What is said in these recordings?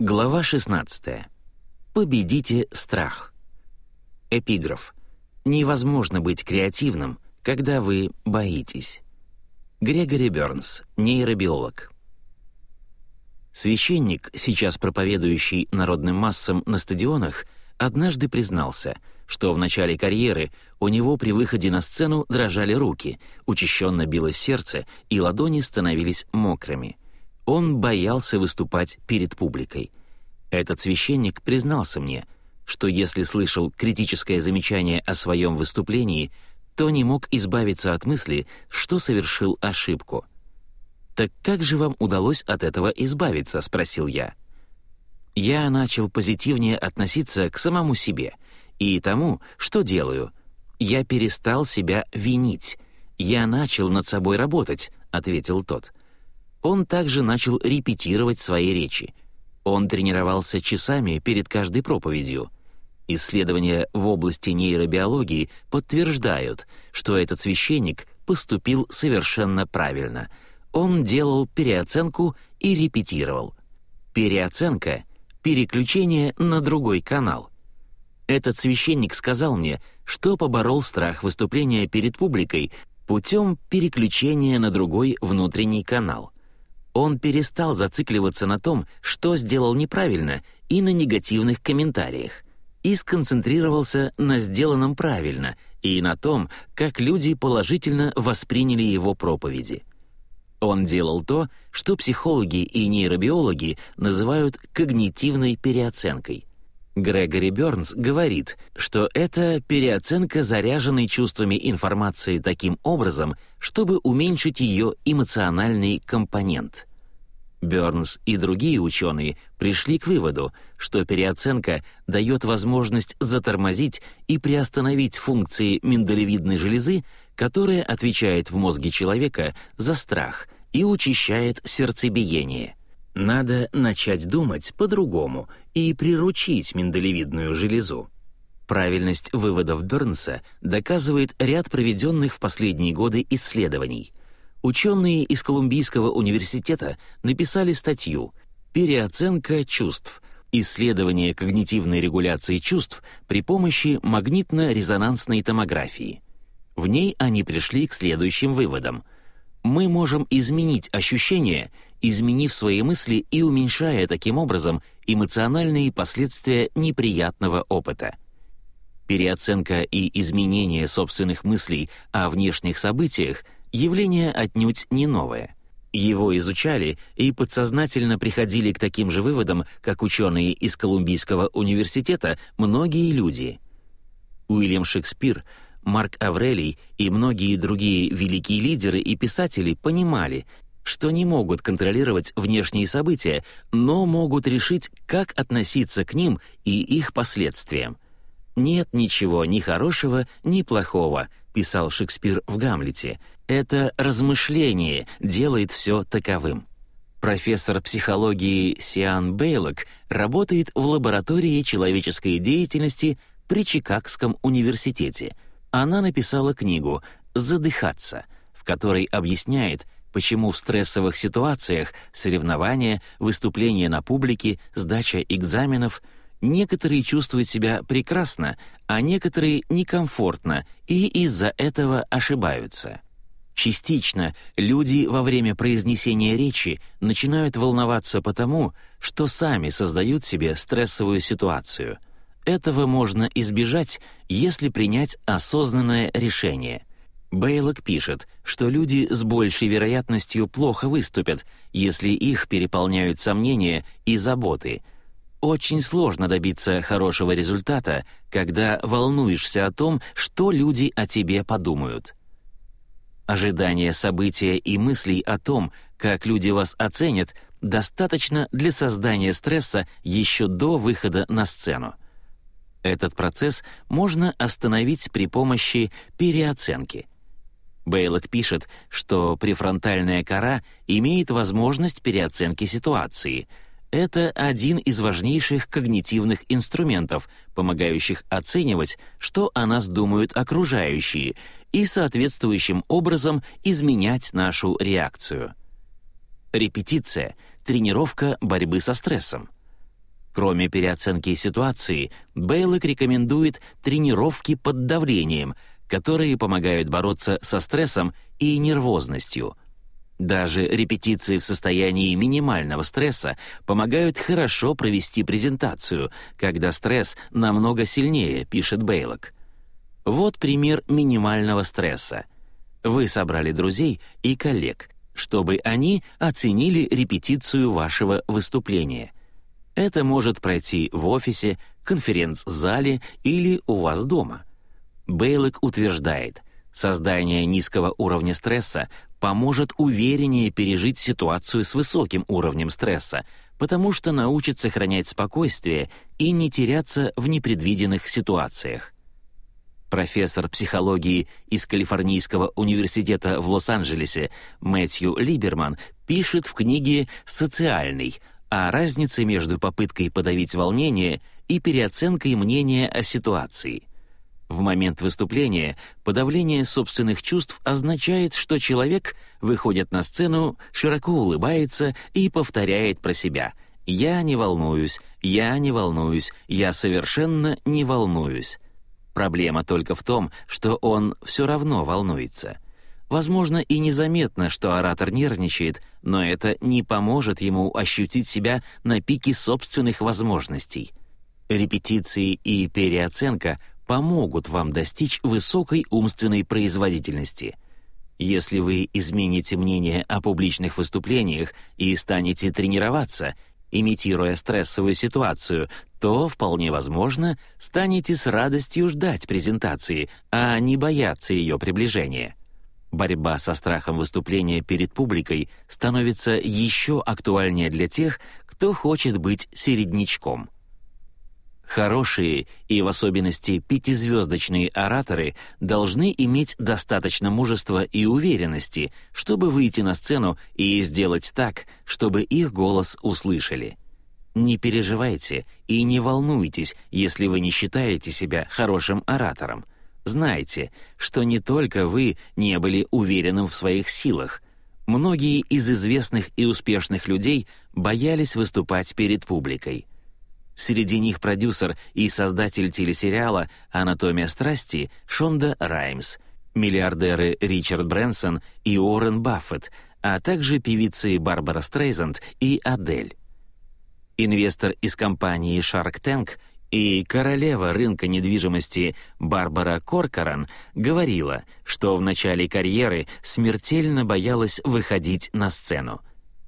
Глава 16. Победите страх. Эпиграф. Невозможно быть креативным, когда вы боитесь. Грегори Бернс, нейробиолог. Священник, сейчас проповедующий народным массам на стадионах, однажды признался, что в начале карьеры у него при выходе на сцену дрожали руки, учащенно билось сердце и ладони становились мокрыми — он боялся выступать перед публикой. Этот священник признался мне, что если слышал критическое замечание о своем выступлении, то не мог избавиться от мысли, что совершил ошибку. «Так как же вам удалось от этого избавиться?» — спросил я. Я начал позитивнее относиться к самому себе и тому, что делаю. Я перестал себя винить. Я начал над собой работать, — ответил тот. Он также начал репетировать свои речи. Он тренировался часами перед каждой проповедью. Исследования в области нейробиологии подтверждают, что этот священник поступил совершенно правильно. Он делал переоценку и репетировал. Переоценка — переключение на другой канал. Этот священник сказал мне, что поборол страх выступления перед публикой путем переключения на другой внутренний канал — он перестал зацикливаться на том, что сделал неправильно, и на негативных комментариях, и сконцентрировался на сделанном правильно и на том, как люди положительно восприняли его проповеди. Он делал то, что психологи и нейробиологи называют когнитивной переоценкой. Грегори Бёрнс говорит, что это переоценка заряженной чувствами информации таким образом, чтобы уменьшить ее эмоциональный компонент. Бёрнс и другие ученые пришли к выводу, что переоценка дает возможность затормозить и приостановить функции миндалевидной железы, которая отвечает в мозге человека за страх и учащает сердцебиение. Надо начать думать по-другому и приручить миндалевидную железу. Правильность выводов Бёрнса доказывает ряд проведенных в последние годы исследований — ученые из Колумбийского университета написали статью «Переоценка чувств. Исследование когнитивной регуляции чувств при помощи магнитно-резонансной томографии». В ней они пришли к следующим выводам. Мы можем изменить ощущения, изменив свои мысли и уменьшая таким образом эмоциональные последствия неприятного опыта. Переоценка и изменение собственных мыслей о внешних событиях — явление отнюдь не новое. Его изучали и подсознательно приходили к таким же выводам, как ученые из Колумбийского университета, многие люди. Уильям Шекспир, Марк Аврелий и многие другие великие лидеры и писатели понимали, что не могут контролировать внешние события, но могут решить, как относиться к ним и их последствиям. «Нет ничего ни хорошего, ни плохого», — писал Шекспир в «Гамлете», это размышление делает все таковым. Профессор психологии Сиан Бейлок работает в лаборатории человеческой деятельности при Чикагском университете. Она написала книгу «Задыхаться», в которой объясняет, почему в стрессовых ситуациях соревнования, выступления на публике, сдача экзаменов некоторые чувствуют себя прекрасно, а некоторые некомфортно и из-за этого ошибаются. Частично люди во время произнесения речи начинают волноваться потому, что сами создают себе стрессовую ситуацию. Этого можно избежать, если принять осознанное решение. Бейлок пишет, что люди с большей вероятностью плохо выступят, если их переполняют сомнения и заботы. Очень сложно добиться хорошего результата, когда волнуешься о том, что люди о тебе подумают. Ожидание события и мыслей о том, как люди вас оценят, достаточно для создания стресса еще до выхода на сцену. Этот процесс можно остановить при помощи переоценки. Бейлок пишет, что префронтальная кора имеет возможность переоценки ситуации. Это один из важнейших когнитивных инструментов, помогающих оценивать, что о нас думают окружающие — и соответствующим образом изменять нашу реакцию. Репетиция — тренировка борьбы со стрессом. Кроме переоценки ситуации, Бейлок рекомендует тренировки под давлением, которые помогают бороться со стрессом и нервозностью. Даже репетиции в состоянии минимального стресса помогают хорошо провести презентацию, когда стресс намного сильнее, пишет Бейлок. Вот пример минимального стресса. Вы собрали друзей и коллег, чтобы они оценили репетицию вашего выступления. Это может пройти в офисе, конференц-зале или у вас дома. Бейлок утверждает, создание низкого уровня стресса поможет увереннее пережить ситуацию с высоким уровнем стресса, потому что научит сохранять спокойствие и не теряться в непредвиденных ситуациях. Профессор психологии из Калифорнийского университета в Лос-Анджелесе Мэтью Либерман пишет в книге «Социальный» о разнице между попыткой подавить волнение и переоценкой мнения о ситуации. В момент выступления подавление собственных чувств означает, что человек выходит на сцену, широко улыбается и повторяет про себя «Я не волнуюсь, я не волнуюсь, я совершенно не волнуюсь». Проблема только в том, что он все равно волнуется — Возможно, и незаметно, что оратор нервничает, но это не поможет ему ощутить себя на пике собственных возможностей. Репетиции и переоценка помогут вам достичь высокой умственной производительности. Если вы измените мнение о публичных выступлениях и станете тренироваться, имитируя стрессовую ситуацию, то, вполне возможно, станете с радостью ждать презентации, а не бояться ее приближения. Борьба со страхом выступления перед публикой становится еще актуальнее для тех, кто хочет быть середнячком. Хорошие и в особенности пятизвездочные ораторы должны иметь достаточно мужества и уверенности, чтобы выйти на сцену и сделать так, чтобы их голос услышали. Не переживайте и не волнуйтесь, если вы не считаете себя хорошим оратором — Знайте, что не только вы не были уверенным в своих силах. Многие из известных и успешных людей боялись выступать перед публикой. Среди них продюсер и создатель телесериала «Анатомия страсти» Шонда Раймс, миллиардеры Ричард Брэнсон и Уоррен Баффет, а также певицы Барбара Стрейзанд и Адель. Инвестор из компании Shark Tank и королева рынка недвижимости Барбара Коркоран говорила, что в начале карьеры смертельно боялась выходить на сцену.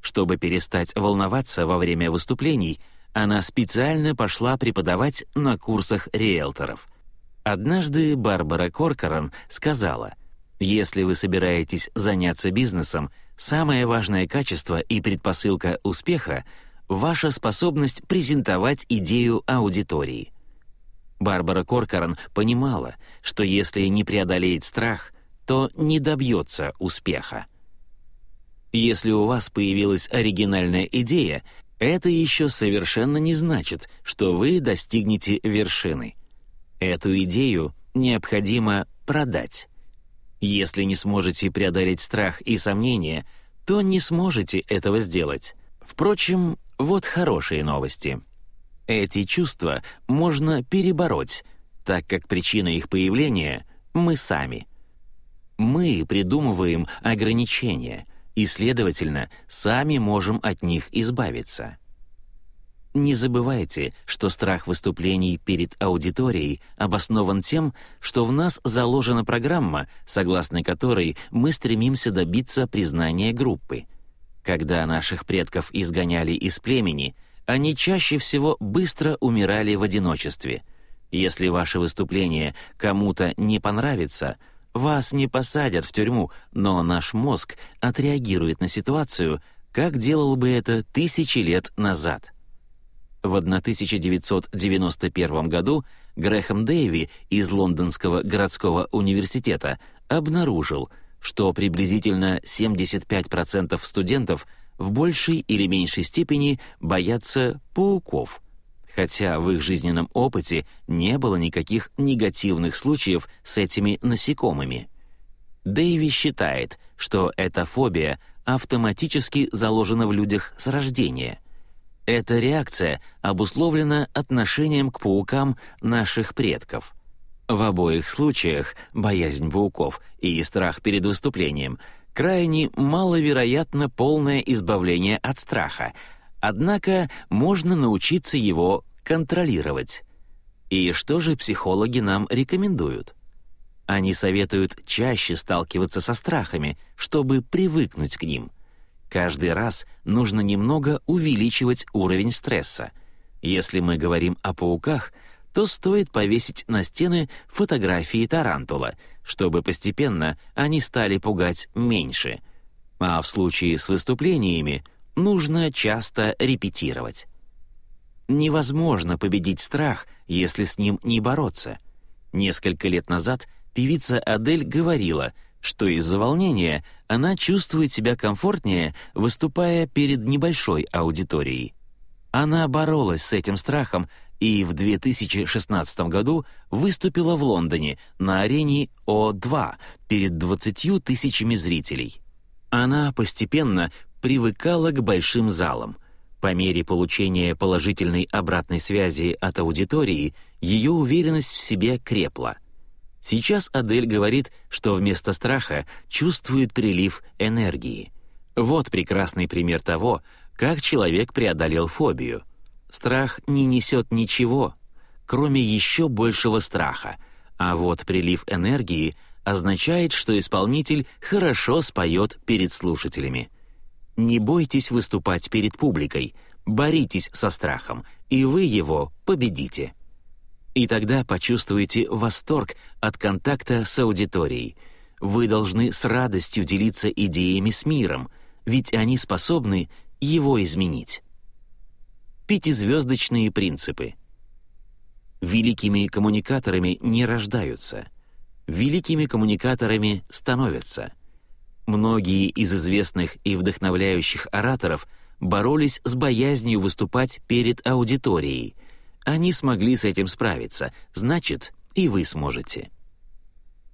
Чтобы перестать волноваться во время выступлений, она специально пошла преподавать на курсах риэлторов. Однажды Барбара Коркоран сказала, «Если вы собираетесь заняться бизнесом, самое важное качество и предпосылка успеха — ваша способность презентовать идею аудитории. Барбара Коркоран понимала, что если не преодолеет страх, то не добьется успеха. Если у вас появилась оригинальная идея, это еще совершенно не значит, что вы достигнете вершины. Эту идею необходимо продать. Если не сможете преодолеть страх и сомнения, то не сможете этого сделать. Впрочем, вот хорошие новости. Эти чувства можно перебороть, так как причина их появления — мы сами. Мы придумываем ограничения, и, следовательно, сами можем от них избавиться. Не забывайте, что страх выступлений перед аудиторией обоснован тем, что в нас заложена программа, согласно которой мы стремимся добиться признания группы — когда наших предков изгоняли из племени, они чаще всего быстро умирали в одиночестве. Если ваше выступление кому-то не понравится, вас не посадят в тюрьму, но наш мозг отреагирует на ситуацию, как делал бы это тысячи лет назад. В 1991 году Грэхэм Дэйви из Лондонского городского университета обнаружил — что приблизительно 75% студентов в большей или меньшей степени боятся пауков, хотя в их жизненном опыте не было никаких негативных случаев с этими насекомыми. Дэйви считает, что эта фобия автоматически заложена в людях с рождения. Эта реакция обусловлена отношением к паукам наших предков. В обоих случаях боязнь пауков и страх перед выступлением крайне маловероятно полное избавление от страха, однако можно научиться его контролировать. И что же психологи нам рекомендуют? Они советуют чаще сталкиваться со страхами, чтобы привыкнуть к ним. Каждый раз нужно немного увеличивать уровень стресса. Если мы говорим о пауках, то стоит повесить на стены фотографии тарантула, чтобы постепенно они стали пугать меньше. А в случае с выступлениями нужно часто репетировать. Невозможно победить страх, если с ним не бороться. Несколько лет назад певица Адель говорила, что из-за волнения она чувствует себя комфортнее, выступая перед небольшой аудиторией. Она боролась с этим страхом и в 2016 году выступила в Лондоне на арене О2 перед 20 тысячами зрителей. Она постепенно привыкала к большим залам — по мере получения положительной обратной связи от аудитории, ее уверенность в себе крепла. Сейчас Адель говорит, что вместо страха чувствует прилив энергии. Вот прекрасный пример того, как человек преодолел фобию. Страх не несет ничего, кроме еще большего страха, а вот прилив энергии означает, что исполнитель хорошо споет перед слушателями — не бойтесь выступать перед публикой, боритесь со страхом, и вы его победите. И тогда почувствуете восторг от контакта с аудиторией. Вы должны с радостью делиться идеями с миром, ведь они способны его изменить. Пятизвездочные принципы. Великими коммуникаторами не рождаются. Великими коммуникаторами становятся. Многие из известных и вдохновляющих ораторов боролись с боязнью выступать перед аудиторией. Они смогли с этим справиться, значит, и вы сможете.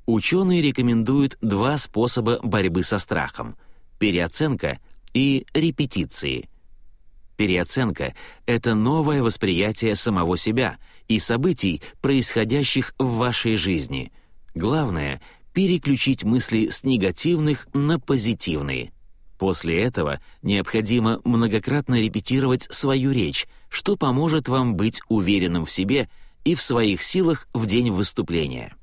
Ученые рекомендуют два способа борьбы со страхом — переоценка и репетиции. Переоценка — это новое восприятие самого себя и событий, происходящих в вашей жизни. Главное переключить мысли с негативных на позитивные. После этого необходимо многократно репетировать свою речь, что поможет вам быть уверенным в себе и в своих силах в день выступления.